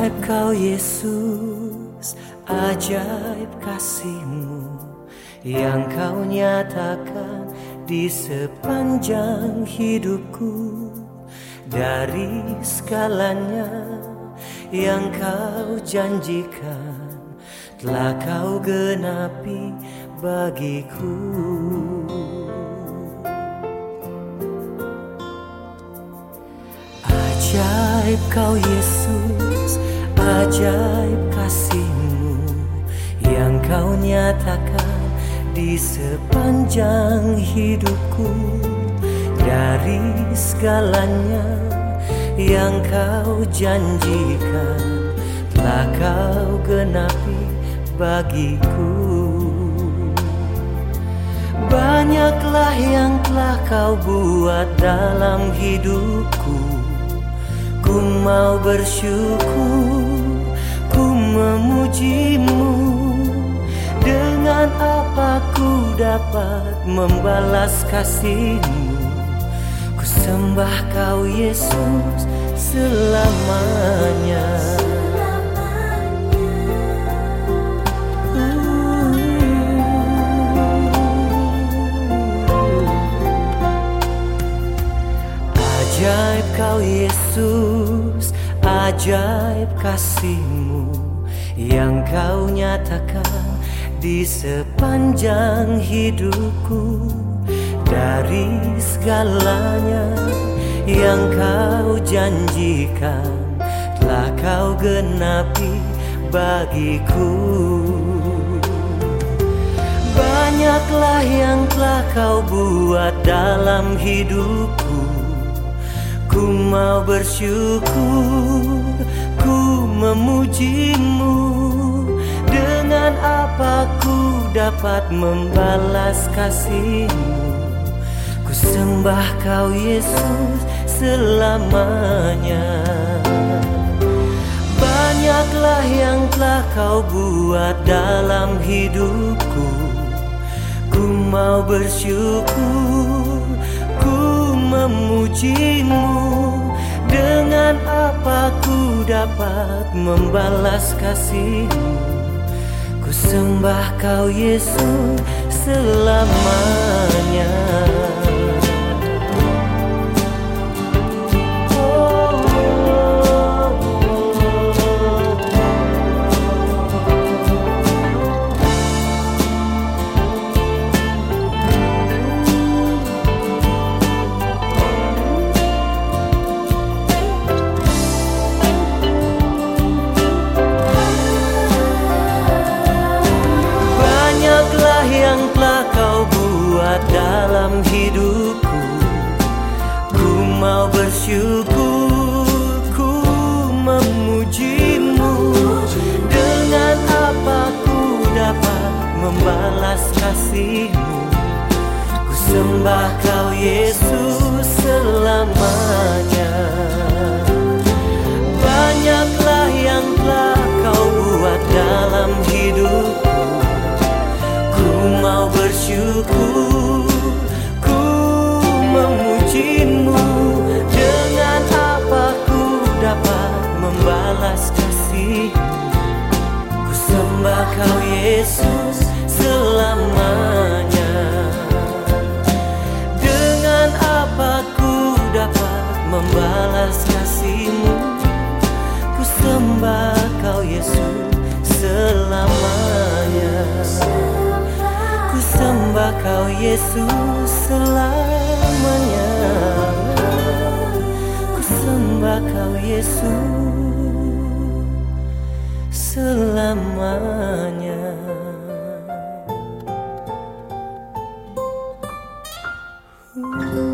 Engkau Yesus ajaib kasihmu Yang kau nyatakan di sepanjang hidupku. Dari skalanya yang kau janjikan Telah kau genapi bagiku. Ajaib kau Yesus, ajaib kasihmu Yang kau nyatakan di sepanjang hidupku. Dari segalanya yang kau janjikan Telah kau genapi bagiku. Banyaklah yang telah kau buat dalam hidupku Ku mau bersyukur, ku memujimu. Dengan apa ku dapat membalas kasihmu? Ku sembah kau Yesus selamanya Ajaib kau Yesus, ajaib kasihmu Yang kau nyatakan di sepanjang hidupku. Dari segalanya yang kau janjikan Telah kau genapi bagiku. Banyaklah yang telah kau buat dalam hidupku Ku mau bersyukur, ku memujimu. Dengan apa ku dapat membalas kasihmu? Ku sembah kau Yesus selamanya. Banyaklah yang telah kau buat dalam hidupku. Ku mau bersyukur, ku memujimu. Dengan apa ku dapat membalas kasihmu? Ku sembah kau Yesus selamanya hidupku. Ku mau bersyukur, ku memujimu. Dengan apa ku dapat membalas kasihmu? Ku sembah kau Yesus selamanya. Banyaklah yang telah kau buat dalam hidupku. Ku mau bersyukur, kau Yesus selamanya. Dengan apa ku dapat membalas kasihmu? Ku sembah kau Yesus selamanya. Ku sembah kau Yesus selamanya. Ku sembah kau Yesus 嗯。